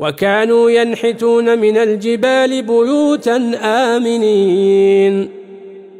وكانوا ينحتون من الجبال بيوتا آمنين.